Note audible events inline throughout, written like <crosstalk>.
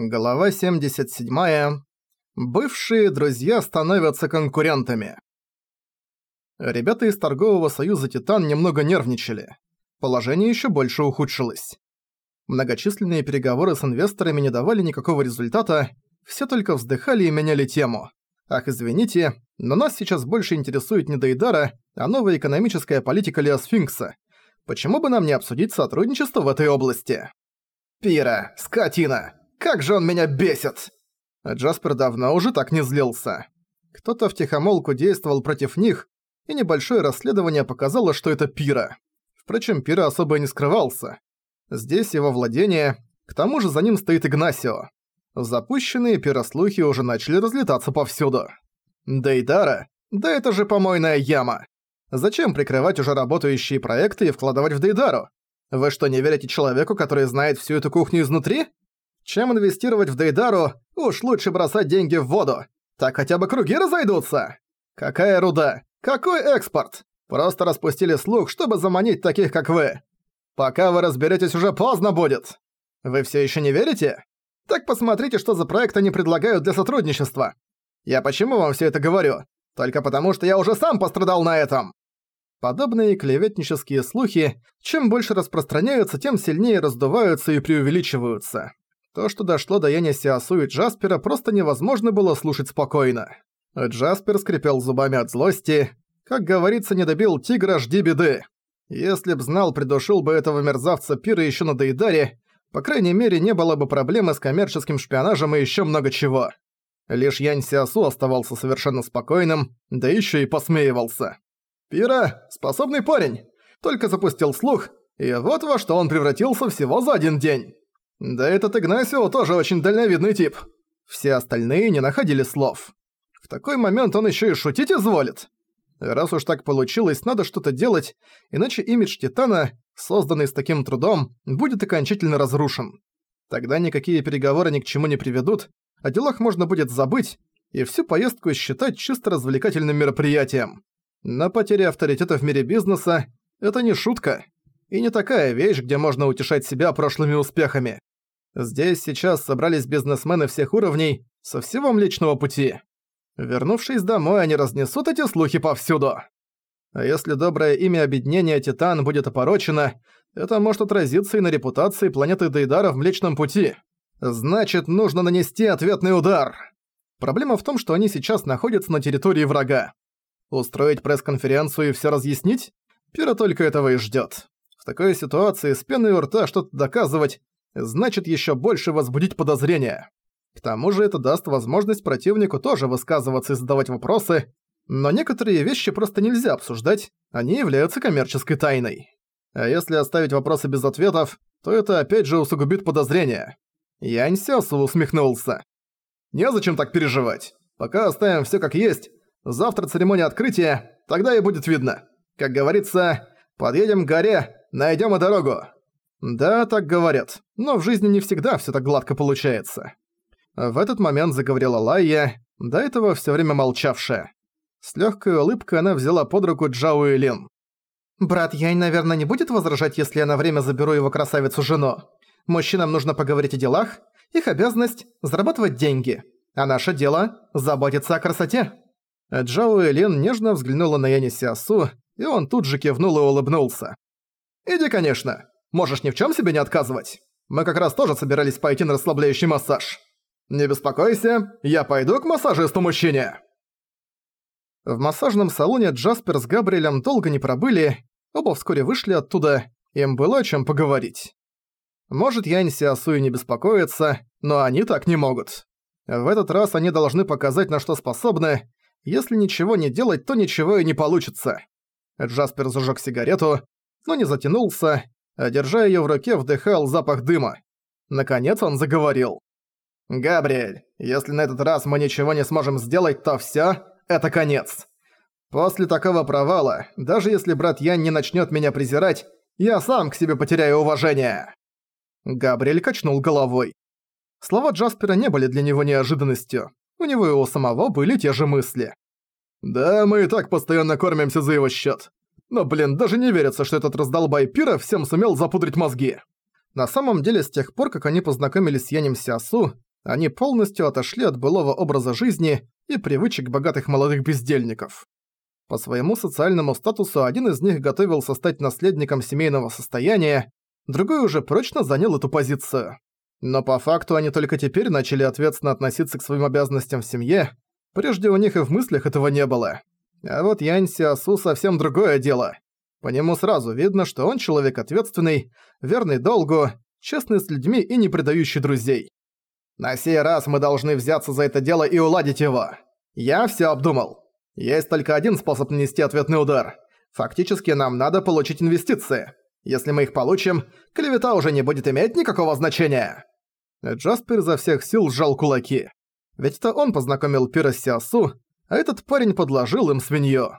Глава 77. Бывшие друзья становятся конкурентами. Ребята из торгового союза «Титан» немного нервничали. Положение еще больше ухудшилось. Многочисленные переговоры с инвесторами не давали никакого результата, все только вздыхали и меняли тему. Ах, извините, но нас сейчас больше интересует не Дейдара, а новая экономическая политика Леосфинкса. Почему бы нам не обсудить сотрудничество в этой области? «Пира, скотина!» Как же он меня бесит!» Джаспер давно уже так не злился. Кто-то втихомолку действовал против них, и небольшое расследование показало, что это Пира. Впрочем, Пира особо не скрывался. Здесь его владение, к тому же за ним стоит Игнасио. Запущенные пирослухи уже начали разлетаться повсюду. Дейдара? Да это же помойная яма. Зачем прикрывать уже работающие проекты и вкладывать в Дейдару? Вы что, не верите человеку, который знает всю эту кухню изнутри? Чем инвестировать в Дейдару, уж лучше бросать деньги в воду. Так хотя бы круги разойдутся. Какая руда? Какой экспорт? Просто распустили слух, чтобы заманить таких, как вы. Пока вы разберетесь, уже поздно будет. Вы все еще не верите? Так посмотрите, что за проект они предлагают для сотрудничества. Я почему вам все это говорю? Только потому, что я уже сам пострадал на этом. Подобные клеветнические слухи, чем больше распространяются, тем сильнее раздуваются и преувеличиваются. То, что дошло до Яни Сиасу и Джаспера, просто невозможно было слушать спокойно. Джаспер скрипел зубами от злости. Как говорится, не добил тигра, жди беды. Если б знал, придушил бы этого мерзавца Пира еще на Дейдаре, по крайней мере, не было бы проблемы с коммерческим шпионажем и еще много чего. Лишь Янь Сиасу оставался совершенно спокойным, да еще и посмеивался. «Пира – способный парень, только запустил слух, и вот во что он превратился всего за один день». Да этот Игнасио тоже очень дальновидный тип. Все остальные не находили слов. В такой момент он еще и шутить изволит. Раз уж так получилось, надо что-то делать, иначе имидж Титана, созданный с таким трудом, будет окончательно разрушен. Тогда никакие переговоры ни к чему не приведут, о делах можно будет забыть и всю поездку считать чисто развлекательным мероприятием. Но потеря авторитета в мире бизнеса – это не шутка. И не такая вещь, где можно утешать себя прошлыми успехами. Здесь сейчас собрались бизнесмены всех уровней, со всего Млечного Пути. Вернувшись домой, они разнесут эти слухи повсюду. А если доброе имя объединения Титан будет опорочено, это может отразиться и на репутации планеты Дейдара в Млечном Пути. Значит, нужно нанести ответный удар. Проблема в том, что они сейчас находятся на территории врага. Устроить пресс-конференцию и все разъяснить? Пира только этого и ждет. В такой ситуации с пеной у рта что-то доказывать значит еще больше возбудить подозрения. К тому же это даст возможность противнику тоже высказываться и задавать вопросы, но некоторые вещи просто нельзя обсуждать, они являются коммерческой тайной. А если оставить вопросы без ответов, то это опять же усугубит подозрения. Янь Сясу усмехнулся. «Незачем так переживать. Пока оставим всё как есть. Завтра церемония открытия, тогда и будет видно. Как говорится, подъедем к горе, найдём и дорогу». Да, так говорят, но в жизни не всегда всё так гладко получается. В этот момент заговорила Лайя, до этого всё время молчавшая. С лёгкой улыбкой она взяла под руку Джао и Лин. «Брат Янь, наверное, не будет возражать, если я на время заберу его красавицу-жену. Мужчинам нужно поговорить о делах, их обязанность – зарабатывать деньги, а наше дело – заботиться о красоте». Джао и Лин нежно взглянула на Яни Сиасу, и он тут же кивнул и улыбнулся. «Иди, конечно. Можешь ни в чем себе не отказывать. Мы как раз тоже собирались пойти на расслабляющий массаж. Не беспокойся, я пойду к массажисту-мужчине». В массажном салоне Джаспер с Габриэлем долго не пробыли, оба вскоре вышли оттуда, им было о чем поговорить. Может, Янь Сиасуи не беспокоится, но они так не могут. В этот раз они должны показать, на что способны. Если ничего не делать, то ничего и не получится. Джаспер зажег сигарету, но не затянулся, а держа её в руке, вдыхал запах дыма. Наконец он заговорил. «Габриэль, если на этот раз мы ничего не сможем сделать, то всё, это конец. После такого провала, даже если брат Ян не начнёт меня презирать, я сам к себе потеряю уважение». Габриэль качнул головой. Слова Джаспера не были для него неожиданностью. У него и у самого были те же мысли. «Да, мы и так постоянно кормимся за его счёт. Но, блин, даже не верится, что этот раздолбай пира всем сумел запудрить мозги. На самом деле, с тех пор, как они познакомились с Янем Сиасу, Они полностью отошли от былого образа жизни и привычек богатых молодых бездельников. По своему социальному статусу один из них готовился стать наследником семейного состояния, другой уже прочно занял эту позицию. Но по факту они только теперь начали ответственно относиться к своим обязанностям в семье, прежде у них и в мыслях этого не было. А вот Янь Сиасу совсем другое дело. По нему сразу видно, что он человек ответственный, верный долгу, честный с людьми и не предающий друзей. На сей раз мы должны взяться за это дело и уладить его. Я всё обдумал. Есть только один способ нанести ответный удар. Фактически нам надо получить инвестиции. Если мы их получим, клевета уже не будет иметь никакого значения. Джаспер изо всех сил сжал кулаки. Ведь это он познакомил Пира с Сиасу, а этот парень подложил им свинью.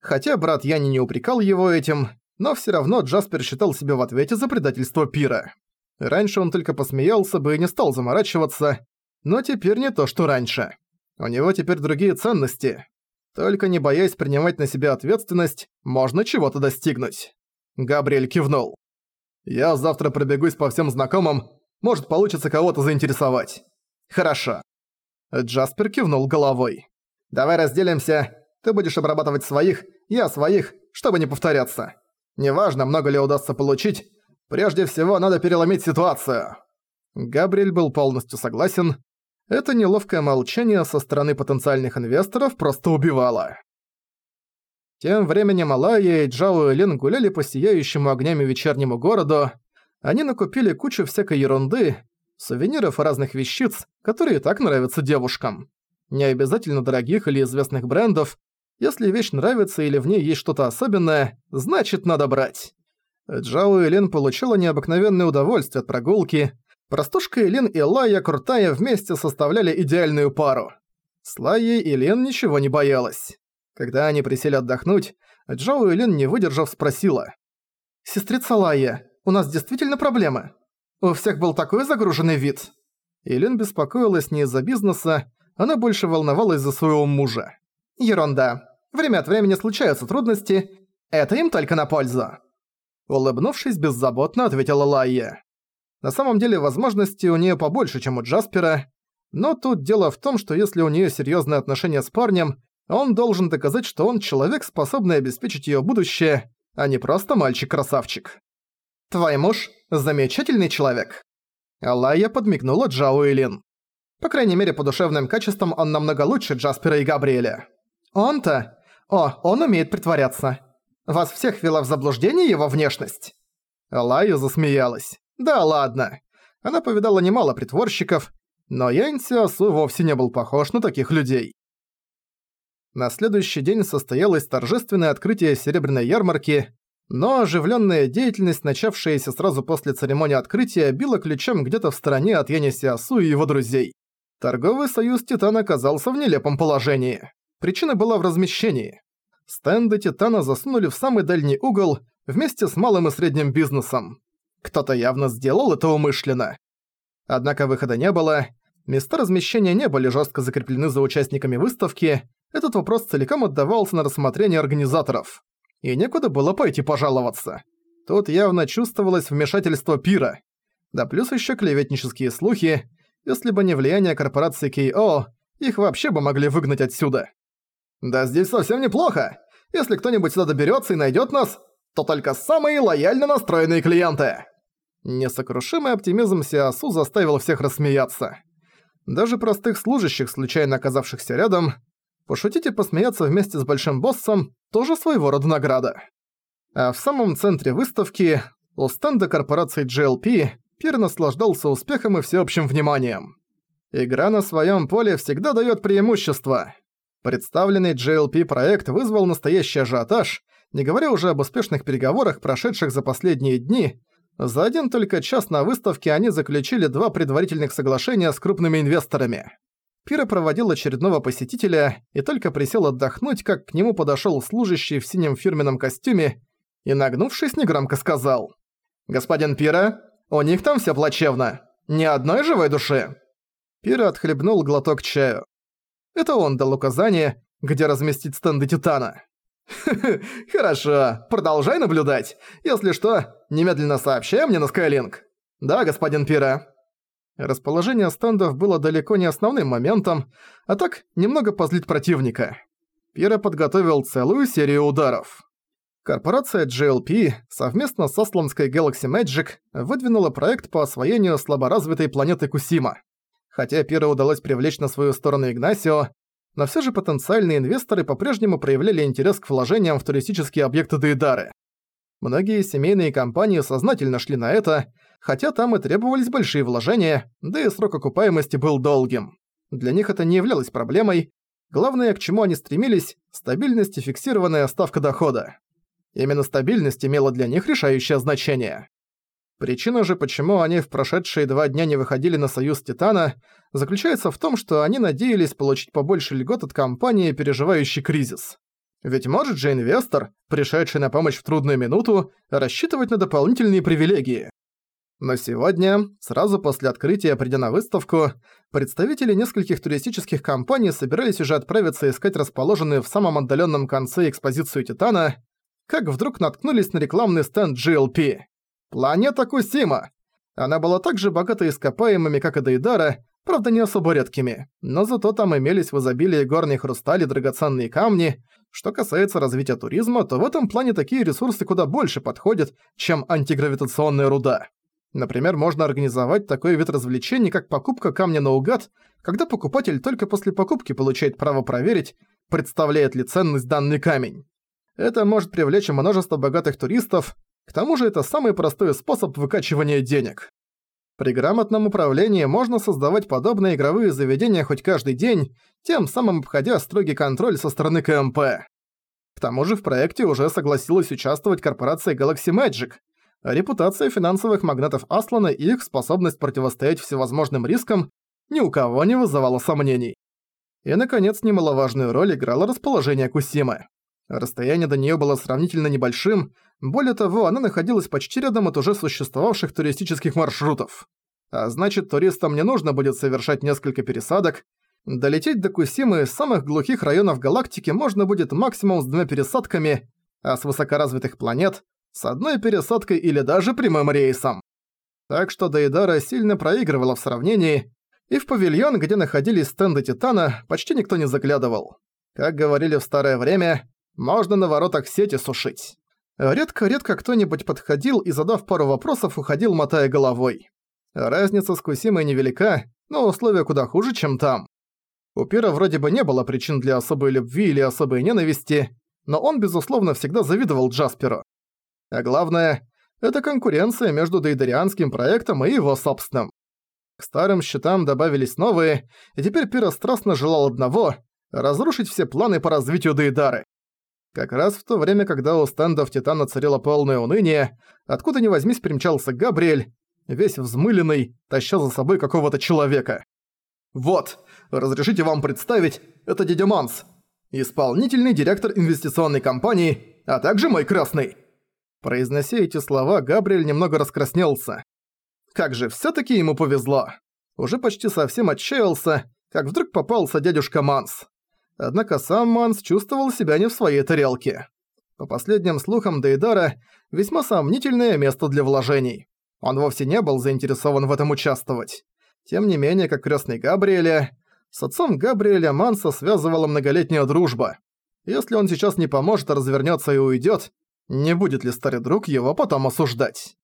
Хотя брат Яни не упрекал его этим, но всё равно Джаспер считал себя в ответе за предательство Пира. Раньше он только посмеялся бы и не стал заморачиваться, но теперь не то, что раньше. У него теперь другие ценности. Только не боясь принимать на себя ответственность, можно чего-то достигнуть. Габриэль кивнул. «Я завтра пробегусь по всем знакомым, может получится кого-то заинтересовать». «Хорошо». Джаспер кивнул головой. «Давай разделимся. Ты будешь обрабатывать своих, я своих, чтобы не повторяться. Неважно, много ли удастся получить, Прежде всего, надо переломить ситуацию». Габриэль был полностью согласен. Это неловкое молчание со стороны потенциальных инвесторов просто убивало. Тем временем Алая и Джао и Лин гуляли по сияющему огнями вечернему городу. Они накупили кучу всякой ерунды, сувениров и разных вещиц, которые так нравятся девушкам. Не обязательно дорогих или известных брендов. Если вещь нравится или в ней есть что-то особенное, значит надо брать. Джао и Лин получила необыкновенное удовольствие от прогулки. Простушка и Лин и Лая крутая вместе составляли идеальную пару. С Лайей и Лин ничего не боялась. Когда они присели отдохнуть, Джао и Лин, не выдержав, спросила. «Сестрица Лая, у нас действительно проблемы? У всех был такой загруженный вид». И Лин беспокоилась не из-за бизнеса, она больше волновалась за своего мужа. «Ерунда. Время от времени случаются трудности. Это им только на пользу». Улыбнувшись, беззаботно ответила Лайя. На самом деле возможностей у нее побольше, чем у Джаспера, но тут дело в том, что если у нее серьезные отношения с парнем, он должен доказать, что он человек, способный обеспечить ее будущее, а не просто мальчик-красавчик. «Твой муж – замечательный человек». Лайя подмигнула Джао и Лин. По крайней мере, по душевным качествам он намного лучше Джаспера и Габриэля. Он-то... О, он умеет притворяться. Вас всех вела в заблуждение его внешность?» Лая засмеялась. «Да ладно. Она повидала немало притворщиков, но Янь Сиасу вовсе не был похож на таких людей». На следующий день состоялось торжественное открытие серебряной ярмарки, но оживленная деятельность, начавшаяся сразу после церемонии открытия, била ключом где-то в стороне от Яни Сиасу и его друзей. Торговый союз Титан оказался в нелепом положении. Причина была в размещении. Стенды Титана засунули в самый дальний угол вместе с малым и средним бизнесом. Кто-то явно сделал это умышленно. Однако выхода не было, места размещения не были жестко закреплены за участниками выставки, этот вопрос целиком отдавался на рассмотрение организаторов. И некуда было пойти пожаловаться. Тут явно чувствовалось вмешательство пира. Да плюс еще клеветнические слухи. Если бы не влияние корпорации K.O., их вообще бы могли выгнать отсюда. Да здесь совсем неплохо. Если кто-нибудь сюда доберется и найдет нас, то только самые лояльно настроенные клиенты. Несокрушимый оптимизм Сиасу заставил всех рассмеяться. Даже простых служащих, случайно оказавшихся рядом, пошутить и посмеяться вместе с большим боссом – тоже своего рода награда. А в самом центре выставки, у стенда корпорации GLP, Пир наслаждался успехом и всеобщим вниманием. Игра на своем поле всегда дает преимущество. Представленный GLP проект вызвал настоящий ажиотаж, не говоря уже об успешных переговорах, прошедших за последние дни. За один только час на выставке они заключили два предварительных соглашения с крупными инвесторами. Пира проводил очередного посетителя и только присел отдохнуть, как к нему подошёл служащий в синем фирменном костюме и, нагнувшись, негромко сказал. «Господин Пира, у них там всё плачевно. Ни одной живой души». Пира отхлебнул глоток чаю. Это он дал указание, где разместить стенды Титана. <laughs> хорошо, продолжай наблюдать. Если что, немедленно сообщай мне на Скайлинк. Да, господин Пира. Расположение стендов было далеко не основным моментом, а так немного позлить противника. Пира подготовил целую серию ударов. Корпорация GLP совместно с Асланской Galaxy Magic выдвинула проект по освоению слаборазвитой планеты Кусима. Хотя Пира удалось привлечь на свою сторону Игнасио, но все же потенциальные инвесторы по-прежнему проявляли интерес к вложениям в туристические объекты Дейдары. Многие семейные компании сознательно шли на это, хотя там и требовались большие вложения, да и срок окупаемости был долгим. Для них это не являлось проблемой, главное, к чему они стремились – стабильность и фиксированная ставка дохода. Именно стабильность имела для них решающее значение. Причина же, почему они в прошедшие два дня не выходили на союз Титана, заключается в том, что они надеялись получить побольше льгот от компании, переживающей кризис. Ведь может же инвестор, пришедший на помощь в трудную минуту, рассчитывать на дополнительные привилегии. Но сегодня, сразу после открытия придя на выставку, представители нескольких туристических компаний собирались уже отправиться искать расположенную в самом отдаленном конце экспозицию Титана, как вдруг наткнулись на рекламный стенд GLP. Планета Кусима! Она была так же богата ископаемыми, как и Дейдара, правда не особо редкими, но зато там имелись в изобилии горные хрустали драгоценные камни. Что касается развития туризма, то в этом плане такие ресурсы куда больше подходят, чем антигравитационная руда. Например, можно организовать такой вид развлечений, как покупка камня наугад, когда покупатель только после покупки получает право проверить, представляет ли ценность данный камень. Это может привлечь множество богатых туристов, к тому же это самый простой способ выкачивания денег. При грамотном управлении можно создавать подобные игровые заведения хоть каждый день, тем самым обходя строгий контроль со стороны КМП. К тому же в проекте уже согласилась участвовать корпорация Galaxy Magic. Репутация финансовых магнатов Аслана и их способность противостоять всевозможным рискам ни у кого не вызывала сомнений. И, наконец, немаловажную роль играло расположение Кусимы. Расстояние до неё было сравнительно небольшим, более того, она находилась почти рядом от уже существовавших туристических маршрутов. А значит, туристам не нужно будет совершать несколько пересадок. Долететь до Кусимы из самых глухих районов галактики можно будет максимум с двумя пересадками, а с высокоразвитых планет – с одной пересадкой или даже прямым рейсом. Так что Дейдара сильно проигрывала в сравнении, и в павильон, где находились стенды Титана, почти никто не заглядывал. Как говорили в старое время, можно на воротах сети сушить. Редко-редко кто-нибудь подходил и, задав пару вопросов, уходил, мотая головой. Разница с Кусимой невелика, но условия куда хуже, чем там. У Пира вроде бы не было причин для особой любви или особой ненависти, но он, безусловно, всегда завидовал Джасперу. А главное, это конкуренция между дейдарианским проектом и его собственным. К старым счетам добавились новые, и теперь Пира страстно желал одного – разрушить все планы по развитию Дейдары. Как раз в то время, когда у стендов Титана царило полное уныние, откуда ни возьмись примчался Габриэль, весь взмыленный, таща за собой какого-то человека. «Вот, разрешите вам представить, это дядя Манс, исполнительный директор инвестиционной компании, а также мой красный». Произнося эти слова, Габриэль немного раскраснелся. Как же всё-таки ему повезло. Уже почти совсем отчаялся, как вдруг попался дядюшка Манс. Однако сам Манс чувствовал себя не в своей тарелке. По последним слухам Дейдара, весьма сомнительное место для вложений. Он вовсе не был заинтересован в этом участвовать. Тем не менее, как крестный Габриэля, с отцом Габриэля Манса связывала многолетняя дружба. Если он сейчас не поможет, а развернется и уйдет, не будет ли старый друг его потом осуждать?